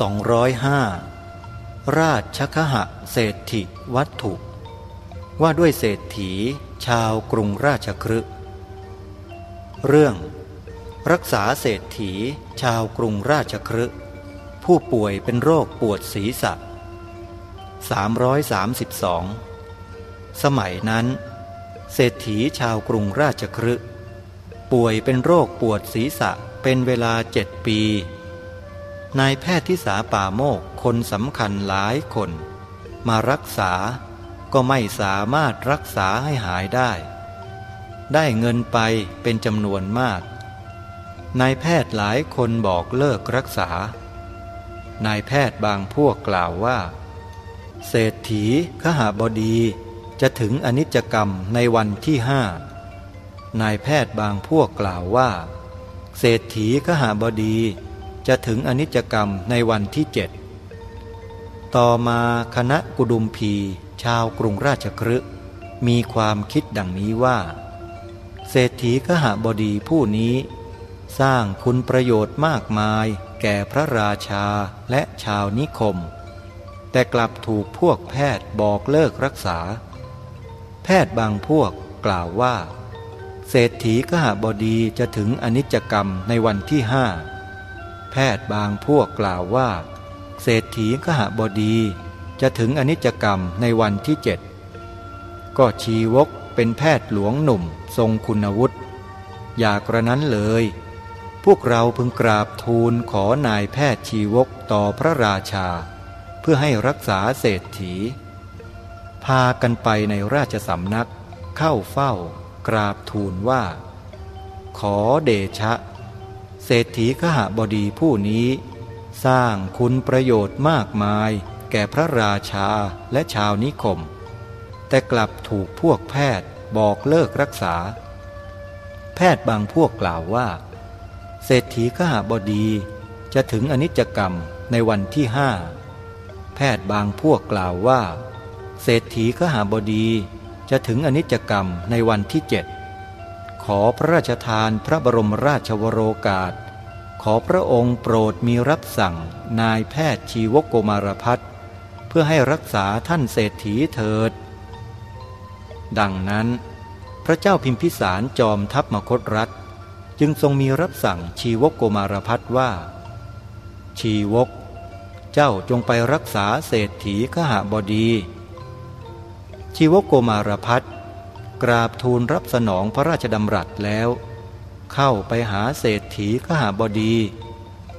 205 ราชคหะเศรษฐิวัตถุ ว่าด้วยเศรษฐีชาวกรุงราชครึเรื่อง รักษาเศรษฐีชาวกรุงราชครึผู้ป่วยเป็นโรคปวดศีรษะ 332 สมัยนั้น เศรษฐีชาวกรุงราชครึป่วยเป็นโรคปวดศีรษะเป็นเวลาเจ็ดปี นายแพทย์ที่สาป่าโมกคนสำคัญหลายคน มารักษาก็ไม่สามารถรักษาให้หายได้ ได้เงินไปเป็นจำนวนมาก นายแพทย์หลายคนบอกเลิกรักษา นายแพทย์บางพวกกล่าวว่า เศรษฐีขหาบดีจะถึงอนิจจกรรมในวันที่ห้านายแพทย์บางพวกกล่าวว่า เศรษฐีขหาบดี จะถึงอนิจจกรรมในวันที่เจ็ดต่อมาคณะกุดุมพี ชาวกรุงราชครึมีความคิดดังนี้ว่า เศรษฐีขหบดีผู้นี้ สร้างคุณประโยชน์มากมายแก่พระราชาและชาวนิคม แต่กลับถูกพวกแพทย์บอกเลิกรักษา แพทย์บางพวกกล่าวว่า เศรษฐีขหบดีจะถึงอนิจจกรรมในวันที่ห้า แพทย์บางพวกกล่าวว่า เศรษฐีขหบดีจะถึงอนิจกรรมในวันที่เจ็ดก็ชีวกเป็นแพทย์หลวงหนุ่มทรงคุณวุฒิอย่ากระนั้นเลย พวกเราพึงกราบทูลขอนายแพทย์ชีวกต่อพระราชา เพื่อให้รักษาเศรษฐี พากันไปในราชสำนัก เข้าเฝ้ากราบทูลว่า ขอเดชะ เศรษฐีขหบดีผู้นี้ สร้างคุณประโยชน์มากมาย แก่พระราชาและชาวนิคม แต่กลับถูกพวกแพทย์บอกเลิกรักษา แพทย์บางพวกกล่าวว่า เศรษฐีขหาบดีจะถึงอนิจกรรมในวันที่ห้าแพทย์บางพวกกล่าวว่า เศรษฐีขหาบดีจะถึงอนิจกรรมในวันที่เจ็ด ขอพระราชทานพระบรมราชวโรกาส ขอพระองค์โปรดมีรับสั่งนายแพทย์ชีวโกมารพัฒพื่อให้รักษาท่านเศรษฐีเถิด ดังนั้น พระเจ้าพิมพิสารจอมทัพมคตรัฐ จึงทรงมีรับสั่งชีวโกมารพัฒว่า ชีวก เจ้าจงไปรักษาเศรษฐีขหบดี ชีวโกมารพัฒ กราบทูลรับสนองพระราชดำรัสแล้ว เข้าไปหาเศรษฐีขหบดี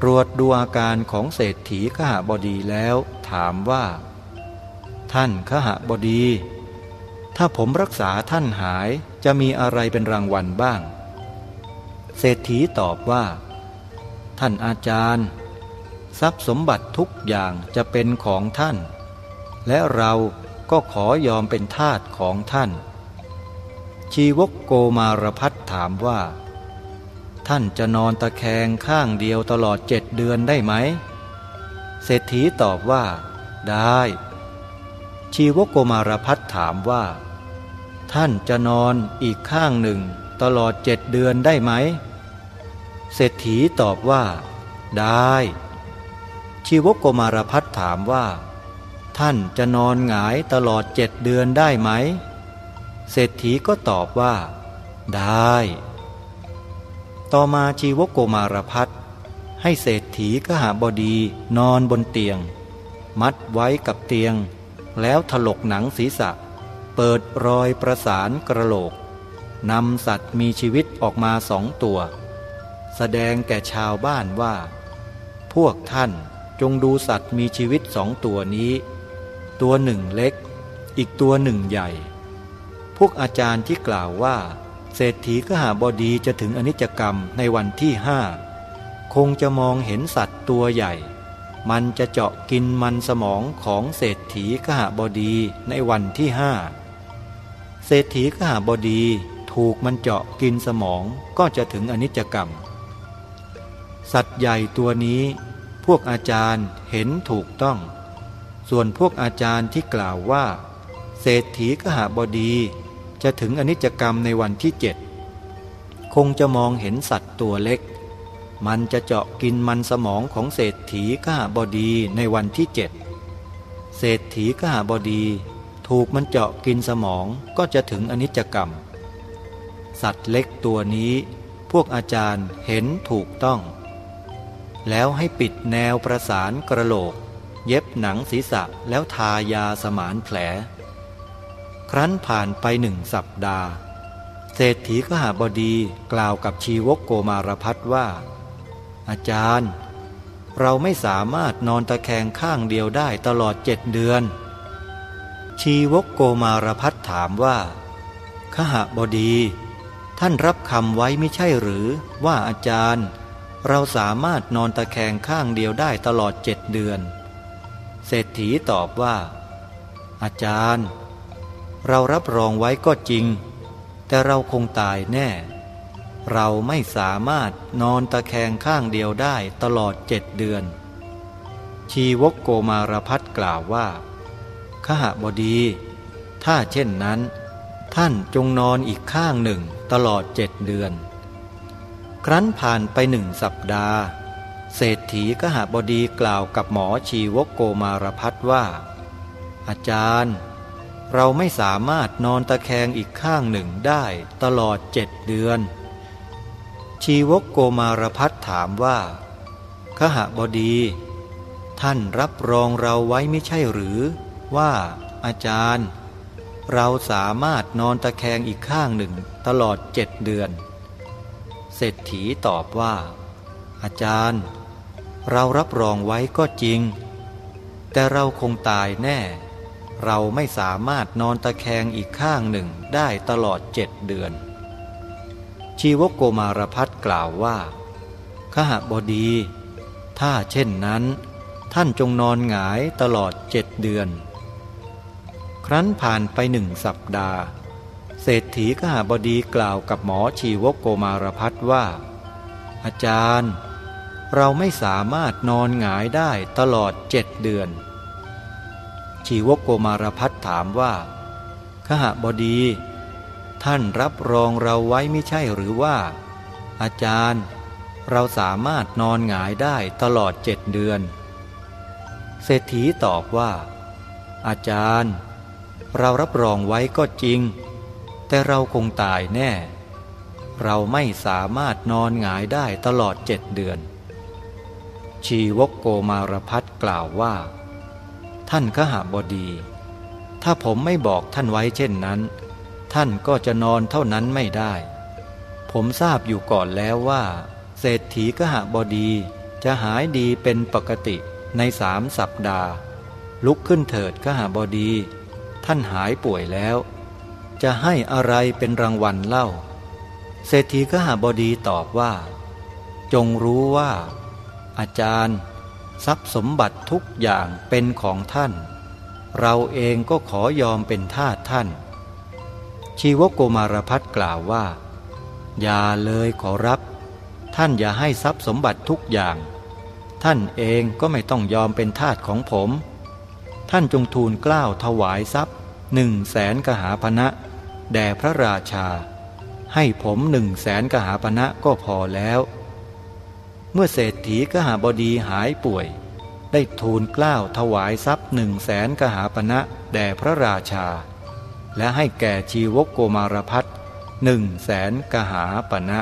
ตรวจดูอาการของเศรษฐีขหบดีแล้วถามว่า ท่านขหบดี ถ้าผมรักษาท่านหายจะมีอะไรเป็นรางวัลบ้าง เศรษฐีตอบว่า ท่านอาจารย์ ทรัพย์สมบัติทุกอย่างจะเป็นของท่าน และเราก็ขอยอมเป็นทาสของท่าน ชีวกโกมารพัฒถามว่า ท่านจะนอนตะแคงข้างเดียวตลอดเจ็ดเดือนได้ไหม เศรษฐีตอบว่า ได้ ชีวโกมารพัฒถามว่า ท่านจะนอนอีกข้างหนึ่งตลอดเจ็ดเดือนได้ไหม เศรษฐีตอบว่า ได้ ชีวโกมารพัฒถามว่า ท่านจะนอนหงายตลอดเจ็ดเดือนได้ไหม เศรษฐีก็ตอบว่า ได้ ต่อมาชีวโกมารพัฒให้เศรษฐีกหาบดีนอนบนเตียง มัดไว้กับเตียง แล้วถลกหนังศีรษะ เปิดรอยประสานกระโหลกนำสัตว์มีชีวิตออกมาสองตัว แสดงแก่ชาวบ้านว่า พวกท่านจงดูสัตว์มีชีวิตสองตัวนี้ ตัวหนึ่งเล็ก อีกตัวหนึ่งใหญ่ พวกอาจารย์ที่กล่าวว่า เศรษฐีกหาบดีจะถึงอนิจกรรมในวันที่ห้าคงจะมองเห็นสัตว์ตัวใหญ่ มันจะเจาะกินมันสมองของเศรษฐีขหบดีในวันที่ห้าเศรษฐีขหบดีถูกมันเจาะกินสมองก็จะถึงอนิจกรรม สัตว์ใหญ่ตัวนี้ พวกอาจารย์เห็นถูกต้อง ส่วนพวกอาจารย์ที่กล่าวว่า เศรษฐีขหบดี จะถึงอนิจกรรมในวันที่เจ็ดคงจะมองเห็นสัตว์ตัวเล็ก มันจะเจาะกินมันสมองของเศรษฐีก้าบดีในวันที่เจ็ดเศรษฐีก้าบดี ถูกมันเจาะกินสมองก็จะถึงอนิจจกรรม สัตว์เล็กตัวนี้ พวกอาจารย์เห็นถูกต้อง แล้วให้ปิดแนวประสานกระโหลก เย็บหนังศีรษะแล้วทายาสมานแผล ครั้นผ่านไปหนึ่งสัปดาห์ เศรษฐีขหาบดีกล่าวกับชีวกโกมารพัฒว่า อาจารย์ เราไม่สามารถนอนตะแคงข้างเดียวได้ตลอดเจ็ดเดือน ชีวกโกมารพัฒถามว่าขหบดี ท่านรับคำไว้ไม่ใช่หรือว่าอาจารย์ เราสามารถนอนตะแคงข้างเดียวได้ตลอดเจ็ดเดือน เศรษฐีตอบว่า อาจารย์ เรารับรองไว้ก็จริง แต่เราคงตายแน่ เราไม่สามารถนอนตะแคงข้างเดียวได้ตลอดเจ็ดเดือน ชีวกโกมารพัฒกล่าวว่าขหบดี ถ้าเช่นนั้น ท่านจงนอนอีกข้างหนึ่งตลอดเจ็ดเดือน ครั้นผ่านไปหนึ่งสัปดาห์ เศรษฐีกหบดีกล่าวกับหมอชีวกโกมารพัฒว่า อาจารย์ เราไม่สามารถนอนตะแคงอีกข้างหนึ่งได้ตลอดเจ็ดเดือน ชีวกโกมารพัฒถามว่าขหบดี ท่านรับรองเราไว้ไม่ใช่หรือ ว่า อาจารย์ เราสามารถนอนตะแคงอีกข้างหนึ่งตลอดเจ็ดเดือน เศรษฐีตอบว่า อาจารย์ เรารับรองไว้ก็จริง แต่เราคงตายแน่ เราไม่สามารถนอนตะแคงอีกข้างหนึ่งได้ตลอดเจ็ดเดือน ชีวโกมารพัฒกล่าวว่าขหบดี ถ้าเช่นนั้น ท่านจงนอนหงายตลอดเจ็ดเดือน ครั้นผ่านไปหนึ่งสัปดาห์ เศรษฐีกหบดีกล่าวกับหมอชีวโกมารพัฒว่า อาจารย์ เราไม่สามารถนอนหงายได้ตลอดเจ็ดเดือน ชีวโกมารพัฒถามว่าขหบดี ท่านรับรองเราไว้ไม่ใช่หรือว่า อาจารย์ เราสามารถนอนหงายได้ตลอดเจ็ดเดือน เศรษฐีตอบว่า อาจารย์ เรารับรองไว้ก็จริง แต่เราคงตายแน่ เราไม่สามารถนอนหงายได้ตลอดเจ็ดเดือน ชีวกโกมารพัฒกล่าวว่า ท่านขหาบดี ถ้าผมไม่บอกท่านไว้เช่นนั้น ท่านก็จะนอนเท่านั้นไม่ได้ ผมทราบอยู่ก่อนแล้วว่า เศรษฐีขหบดีจะหายดีเป็นปกติในสามสัปดาห์ ลุกขึ้นเถิดขหบดี ท่านหายป่วยแล้ว จะให้อะไรเป็นรางวัลเล่า เศรษฐีขหาบดีตอบว่า จงรู้ว่า อาจารย์ ทรัพย์สมบัติทุกอย่างเป็นของท่าน เราเองก็ขอยอมเป็นทาสท่าน ชีวโกมารพัฒกล่าวว่า อย่าเลยขอรับ ท่านอย่าให้ทรัพย์สมบัติทุกอย่าง ท่านเองก็ไม่ต้องยอมเป็นทาสของผม ท่านจงทูลกล้าวถวายทรัพย์หนึ่งแสนกหาพนะแด่พระราชา ให้ผมหนึ่งแสนกหาพนะก็พอแล้ว เมื่อเศรษฐีกหาบดีหายป่วย ได้ทูลกล้าวถวายทรัพย์หนึ่งแสนกหาปณะแด่พระราชา และให้แก่ชีวกโกมารพัฒหนึ่งแสนกหาปณะ